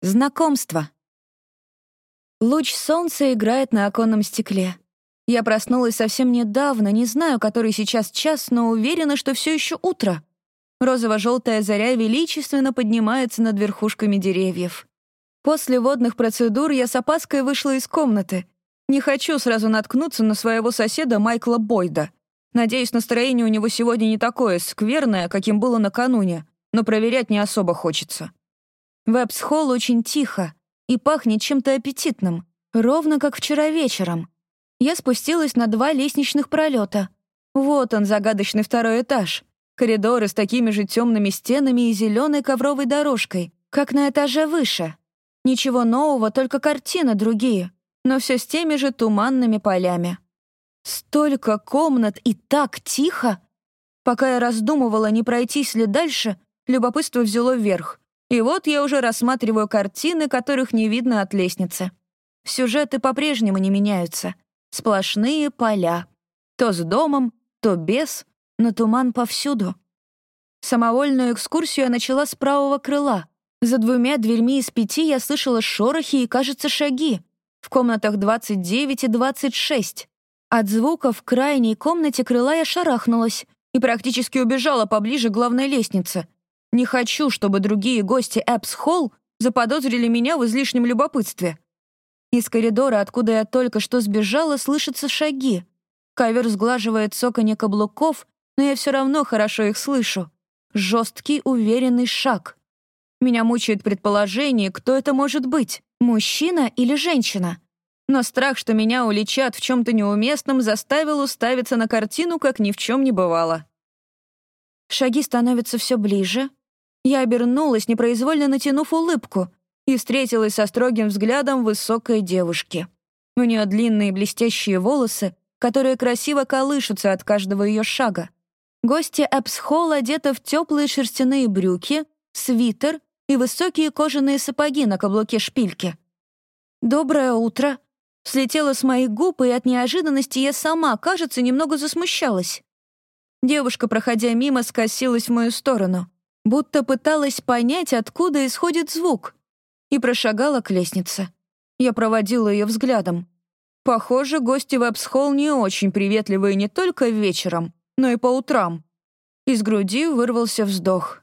Знакомство. Луч солнца играет на оконном стекле. Я проснулась совсем недавно, не знаю, который сейчас час, но уверена, что все еще утро. Розово-желтая заря величественно поднимается над верхушками деревьев. После водных процедур я с опаской вышла из комнаты. Не хочу сразу наткнуться на своего соседа Майкла Бойда. Надеюсь, настроение у него сегодня не такое скверное, каким было накануне, но проверять не особо хочется. В Эпс-холл очень тихо и пахнет чем-то аппетитным, ровно как вчера вечером. Я спустилась на два лестничных пролета. Вот он, загадочный второй этаж. Коридоры с такими же темными стенами и зеленой ковровой дорожкой, как на этаже выше. Ничего нового, только картины другие, но все с теми же туманными полями. Столько комнат и так тихо. Пока я раздумывала, не пройтись ли дальше, любопытство взяло вверх. И вот я уже рассматриваю картины, которых не видно от лестницы. Сюжеты по-прежнему не меняются. Сплошные поля. То с домом, то без, но туман повсюду. Самовольную экскурсию я начала с правого крыла. За двумя дверьми из пяти я слышала шорохи и, кажется, шаги. В комнатах 29 и 26. От звука в крайней комнате крыла я шарахнулась и практически убежала поближе к главной лестнице. Не хочу, чтобы другие гости Эпс Холл заподозрили меня в излишнем любопытстве. Из коридора, откуда я только что сбежала, слышатся шаги. Ковер сглаживает цоканье каблуков, но я все равно хорошо их слышу. Жесткий, уверенный шаг. Меня мучает предположение, кто это может быть, мужчина или женщина. Но страх, что меня уличат в чем-то неуместном, заставил уставиться на картину, как ни в чем не бывало. Шаги становятся все ближе. Я обернулась, непроизвольно натянув улыбку, и встретилась со строгим взглядом высокой девушки. У нее длинные блестящие волосы, которые красиво колышутся от каждого ее шага. Гости Эпсхолл одеты в теплые шерстяные брюки, свитер и высокие кожаные сапоги на каблуке шпильки. «Доброе утро!» Слетело с моих губ, и от неожиданности я сама, кажется, немного засмущалась. Девушка, проходя мимо, скосилась в мою сторону, будто пыталась понять, откуда исходит звук, и прошагала к лестнице. Я проводила ее взглядом. Похоже, гости в Эпсхолл не очень приветливые не только вечером, но и по утрам. Из груди вырвался вздох.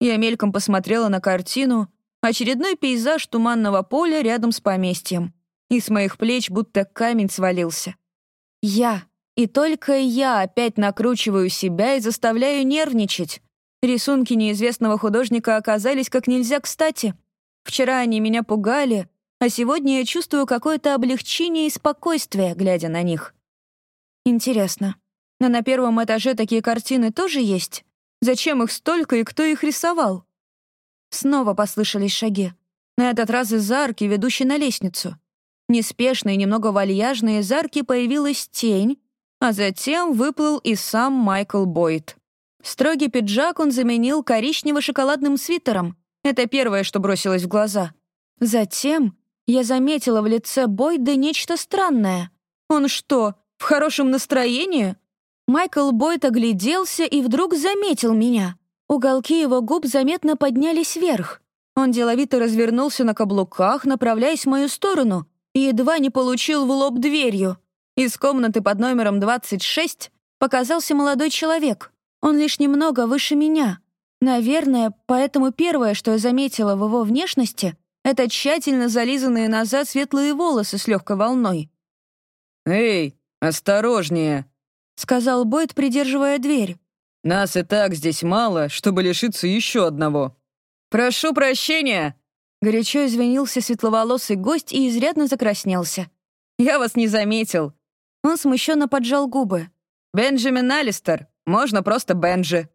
Я мельком посмотрела на картину, очередной пейзаж туманного поля рядом с поместьем. И с моих плеч будто камень свалился. Я, и только я опять накручиваю себя и заставляю нервничать. Рисунки неизвестного художника оказались как нельзя кстати. Вчера они меня пугали, а сегодня я чувствую какое-то облегчение и спокойствие, глядя на них. Интересно, но на первом этаже такие картины тоже есть? Зачем их столько и кто их рисовал? Снова послышались шаги. На этот раз из арки, ведущей на лестницу. Неспешно и немного вальяжно из арки появилась тень, а затем выплыл и сам Майкл Бойд. Строгий пиджак он заменил коричнево-шоколадным свитером. Это первое, что бросилось в глаза. Затем я заметила в лице Бойда нечто странное. Он что, в хорошем настроении? Майкл Бойд огляделся и вдруг заметил меня. Уголки его губ заметно поднялись вверх. Он деловито развернулся на каблуках, направляясь в мою сторону, и едва не получил в лоб дверью. Из комнаты под номером 26 показался молодой человек. Он лишь немного выше меня. Наверное, поэтому первое, что я заметила в его внешности, это тщательно зализанные назад светлые волосы с легкой волной. «Эй, осторожнее!» — сказал Бойд, придерживая дверь. «Нас и так здесь мало, чтобы лишиться еще одного». «Прошу прощения!» Горячо извинился светловолосый гость и изрядно закраснелся. «Я вас не заметил». Он смущенно поджал губы. «Бенджамин Алистер. Можно просто Бенджи».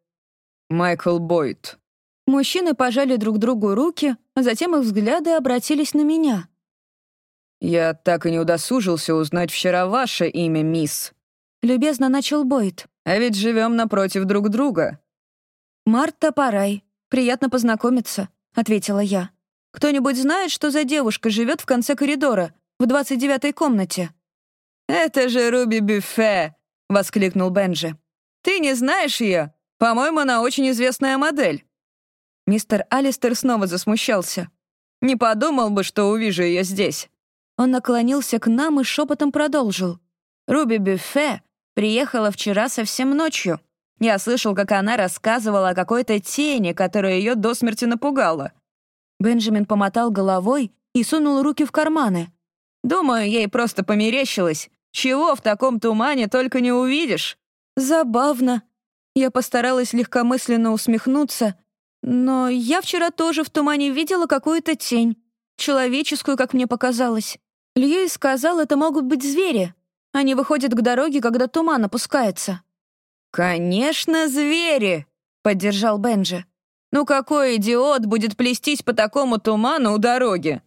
«Майкл Бойд». Мужчины пожали друг другу руки, а затем их взгляды обратились на меня. «Я так и не удосужился узнать вчера ваше имя, мисс», — любезно начал Бойд. «А ведь живем напротив друг друга». «Марта Парай. Приятно познакомиться», — ответила я. «Кто-нибудь знает, что за девушка живет в конце коридора, в двадцать девятой комнате?» «Это же Руби Бюфе!» — воскликнул Бенджи. «Ты не знаешь ее? По-моему, она очень известная модель». Мистер Алистер снова засмущался. Не подумал бы, что увижу ее здесь». Он наклонился к нам и шепотом продолжил. «Руби Бюфе приехала вчера совсем ночью. Я слышал, как она рассказывала о какой-то тени, которая ее до смерти напугала». Бенджамин помотал головой и сунул руки в карманы. «Думаю, ей просто померещилось. Чего в таком тумане только не увидишь?» «Забавно». Я постаралась легкомысленно усмехнуться, но я вчера тоже в тумане видела какую-то тень. Человеческую, как мне показалось. Льюис сказал, это могут быть звери. Они выходят к дороге, когда туман опускается. «Конечно, звери!» — поддержал Бенджи. «Ну какой идиот будет плестись по такому туману у дороги?»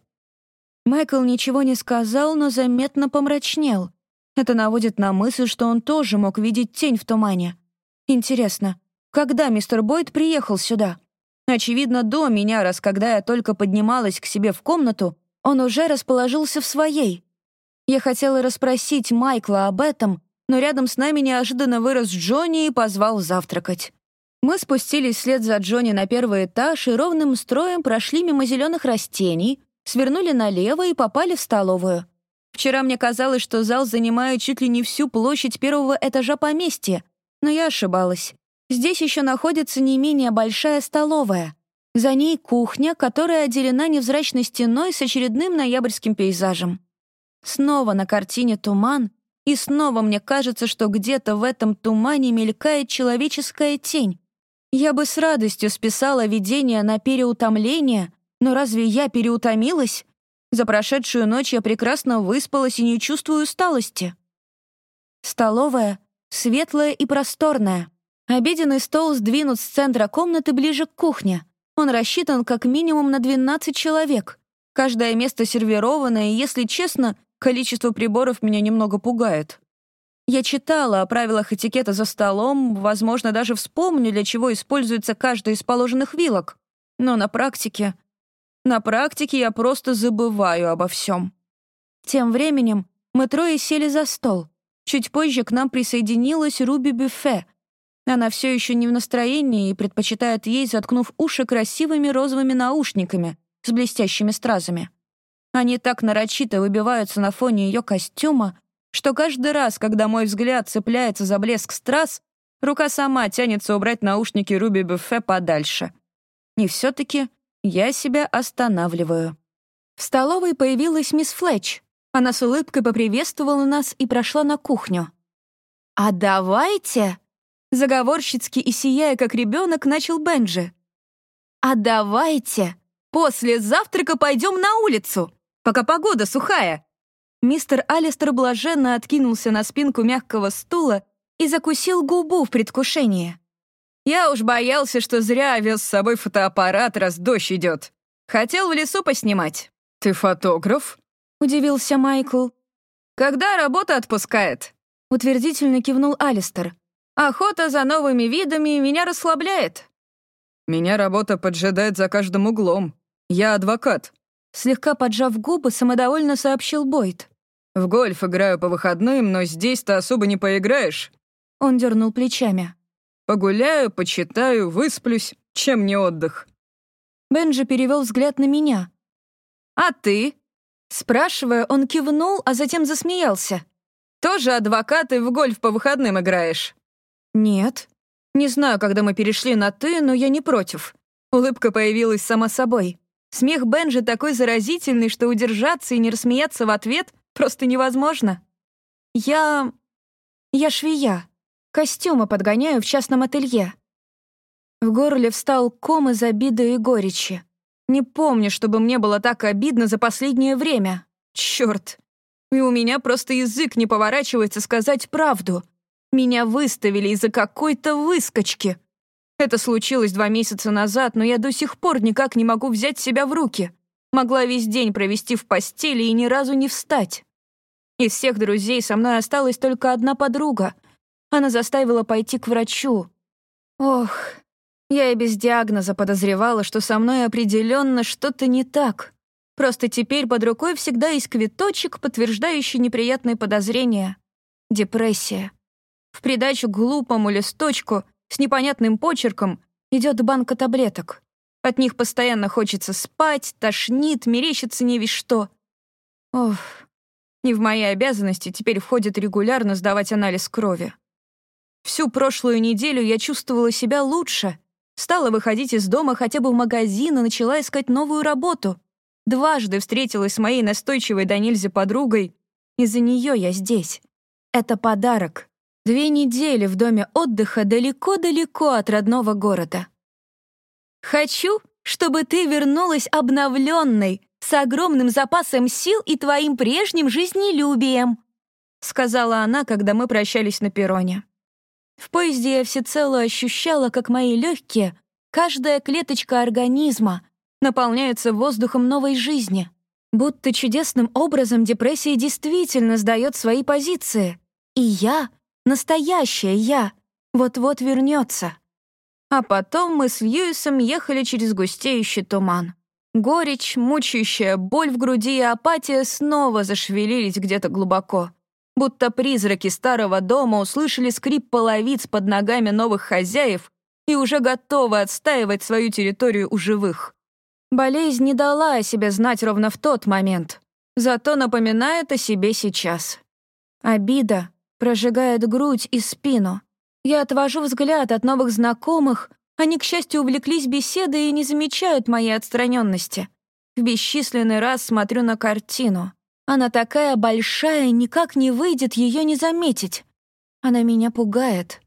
Майкл ничего не сказал, но заметно помрачнел. Это наводит на мысль, что он тоже мог видеть тень в тумане. Интересно, когда мистер Бойд приехал сюда? Очевидно, до меня, раз когда я только поднималась к себе в комнату, он уже расположился в своей. Я хотела расспросить Майкла об этом, но рядом с нами неожиданно вырос Джонни и позвал завтракать. Мы спустились вслед за Джонни на первый этаж и ровным строем прошли мимо зеленых растений, свернули налево и попали в столовую. Вчера мне казалось, что зал занимает чуть ли не всю площадь первого этажа поместья, но я ошибалась. Здесь еще находится не менее большая столовая. За ней кухня, которая отделена невзрачной стеной с очередным ноябрьским пейзажем. Снова на картине туман, и снова мне кажется, что где-то в этом тумане мелькает человеческая тень. Я бы с радостью списала видение на переутомление, но разве я переутомилась? За прошедшую ночь я прекрасно выспалась и не чувствую усталости. Столовая светлая и просторная. Обеденный стол сдвинут с центра комнаты ближе к кухне. Он рассчитан как минимум на 12 человек. Каждое место сервировано, и, если честно, количество приборов меня немного пугает. Я читала о правилах этикета за столом, возможно, даже вспомню, для чего используется каждая из положенных вилок. Но на практике... На практике я просто забываю обо всем. Тем временем мы трое сели за стол. Чуть позже к нам присоединилась Руби Бюфе, она все еще не в настроении и предпочитает есть, заткнув уши красивыми розовыми наушниками с блестящими стразами. Они так нарочито выбиваются на фоне ее костюма, что каждый раз, когда мой взгляд цепляется за блеск страз, рука сама тянется убрать наушники Руби Буфе подальше. И все-таки я себя останавливаю. В столовой появилась мисс Флетч. Она с улыбкой поприветствовала нас и прошла на кухню. «А давайте», Заговорщицки и сияя, как ребенок, начал Бенджи. «А давайте после завтрака пойдем на улицу, пока погода сухая». Мистер Алистер блаженно откинулся на спинку мягкого стула и закусил губу в предвкушении. «Я уж боялся, что зря вез с собой фотоаппарат, раз дождь идет. Хотел в лесу поснимать». «Ты фотограф?» — удивился Майкл. «Когда работа отпускает?» — утвердительно кивнул Алистер. Охота за новыми видами меня расслабляет. Меня работа поджидает за каждым углом. Я адвокат. Слегка поджав губы, самодовольно сообщил Бойд. В гольф играю по выходным, но здесь-то особо не поиграешь. Он дернул плечами. Погуляю, почитаю, высплюсь. Чем не отдых? Бенджи перевел взгляд на меня. «А ты?» Спрашивая, он кивнул, а затем засмеялся. «Тоже адвокат и в гольф по выходным играешь?» «Нет. Не знаю, когда мы перешли на «ты», но я не против». Улыбка появилась сама собой. Смех Бенжи такой заразительный, что удержаться и не рассмеяться в ответ просто невозможно. «Я... я швея. Костюмы подгоняю в частном ателье». В горле встал ком из обиды и горечи. Не помню, чтобы мне было так обидно за последнее время. Чёрт. И у меня просто язык не поворачивается сказать правду. Меня выставили из-за какой-то выскочки. Это случилось два месяца назад, но я до сих пор никак не могу взять себя в руки. Могла весь день провести в постели и ни разу не встать. Из всех друзей со мной осталась только одна подруга. Она заставила пойти к врачу. Ох, я и без диагноза подозревала, что со мной определенно что-то не так. Просто теперь под рукой всегда есть квиточек, подтверждающий неприятные подозрения. Депрессия. В придачу глупому листочку с непонятным почерком идет банка таблеток. От них постоянно хочется спать, тошнит, мерещится не весь что. Ох, не в мои обязанности теперь входит регулярно сдавать анализ крови. Всю прошлую неделю я чувствовала себя лучше. Стала выходить из дома хотя бы в магазин и начала искать новую работу. Дважды встретилась с моей настойчивой до нельзя подругой. Из-за нее я здесь. Это подарок. Две недели в доме отдыха далеко-далеко от родного города. Хочу, чтобы ты вернулась обновленной, с огромным запасом сил и твоим прежним жизнелюбием», сказала она, когда мы прощались на перроне. В поезде я всецело ощущала, как мои легкие, каждая клеточка организма наполняются воздухом новой жизни. Будто чудесным образом депрессия действительно сдает свои позиции. И я, настоящая я, вот-вот вернется. А потом мы с Льюисом ехали через густеющий туман. Горечь, мучающая боль в груди и апатия снова зашевелились где-то глубоко. Будто призраки старого дома услышали скрип половиц под ногами новых хозяев и уже готовы отстаивать свою территорию у живых. Болезнь не дала о себе знать ровно в тот момент, зато напоминает о себе сейчас. Обида прожигает грудь и спину, я отвожу взгляд от новых знакомых, они, к счастью, увлеклись беседой и не замечают моей отстраненности. В бесчисленный раз смотрю на картину. Она такая большая, никак не выйдет ее не заметить. Она меня пугает.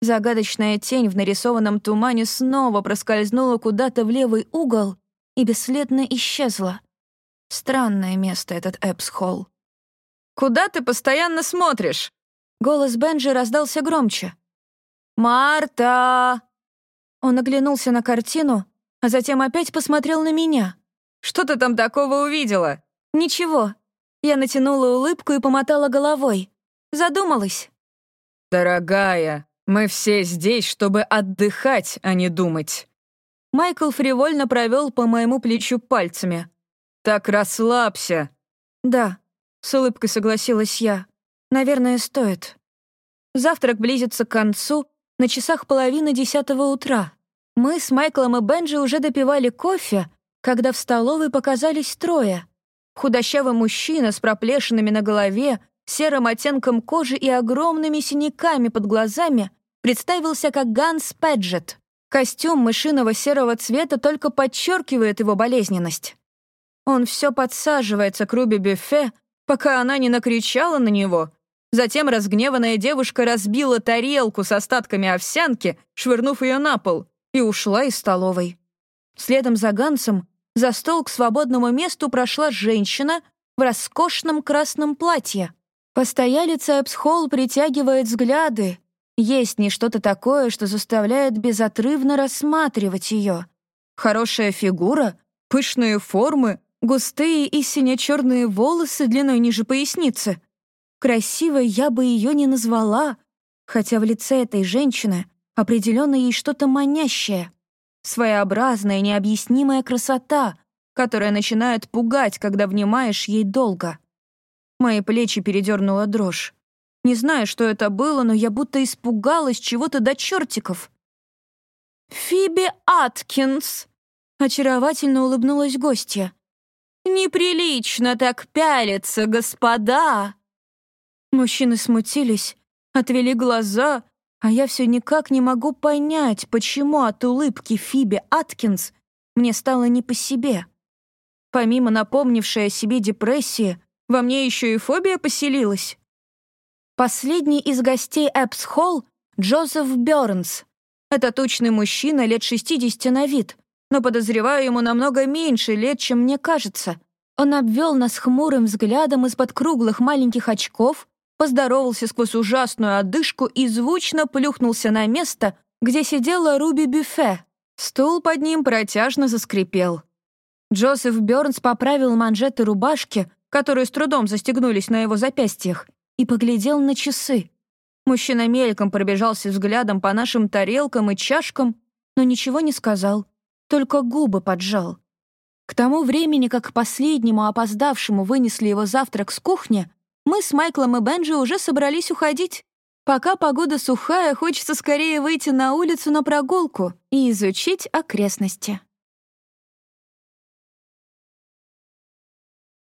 Загадочная тень в нарисованном тумане снова проскользнула куда-то в левый угол и бесследно исчезла. Странное место этот Эпс-холл. «Куда ты постоянно смотришь?» Голос Бенджи раздался громче. «Марта!» Он оглянулся на картину, а затем опять посмотрел на меня. «Что ты там такого увидела?» «Ничего». Я натянула улыбку и помотала головой. Задумалась. «Дорогая, мы все здесь, чтобы отдыхать, а не думать». Майкл фривольно провел по моему плечу пальцами. «Так расслабься». «Да», — с улыбкой согласилась я. «Наверное, стоит». Завтрак близится к концу, на часах половины десятого утра. Мы с Майклом и Бенджи уже допивали кофе, когда в столовой показались трое. Худощавый мужчина с проплешинами на голове, серым оттенком кожи и огромными синяками под глазами представился как Ганс Пэджет. Костюм мышиного серого цвета только подчеркивает его болезненность. Он все подсаживается к Руби Бюфе, пока она не накричала на него Затем разгневанная девушка разбила тарелку с остатками овсянки, швырнув ее на пол, и ушла из столовой. Следом за Гансом за стол к свободному месту прошла женщина в роскошном красном платье. Постоялица Эпсхолл притягивает взгляды. Есть не что-то такое, что заставляет безотрывно рассматривать ее. Хорошая фигура, пышные формы, густые и сине-черные волосы длиной ниже поясницы — Красивой я бы ее не назвала, хотя в лице этой женщины определенно есть что-то манящее. Своеобразная, необъяснимая красота, которая начинает пугать, когда внимаешь ей долго. Мои плечи передернула дрожь. Не знаю, что это было, но я будто испугалась чего-то до чертиков. «Фиби Аткинс!» — очаровательно улыбнулась гостья. «Неприлично так пялиться, господа!» Мужчины смутились, отвели глаза, а я все никак не могу понять, почему от улыбки Фиби Аткинс мне стало не по себе. Помимо напомнившей о себе депрессии, во мне еще и фобия поселилась. Последний из гостей Эпс Холл — Джозеф Бёрнс. Это тучный мужчина лет 60 на вид, но подозреваю ему намного меньше лет, чем мне кажется. Он обвел нас хмурым взглядом из-под круглых маленьких очков, поздоровался сквозь ужасную одышку и звучно плюхнулся на место, где сидела Руби Бюфе. Стул под ним протяжно заскрипел. Джозеф Бёрнс поправил манжеты рубашки, которые с трудом застегнулись на его запястьях, и поглядел на часы. Мужчина мельком пробежался взглядом по нашим тарелкам и чашкам, но ничего не сказал, только губы поджал. К тому времени, как последнему опоздавшему вынесли его завтрак с кухни, мы с Майклом и Бенджи уже собрались уходить. Пока погода сухая, хочется скорее выйти на улицу на прогулку и изучить окрестности.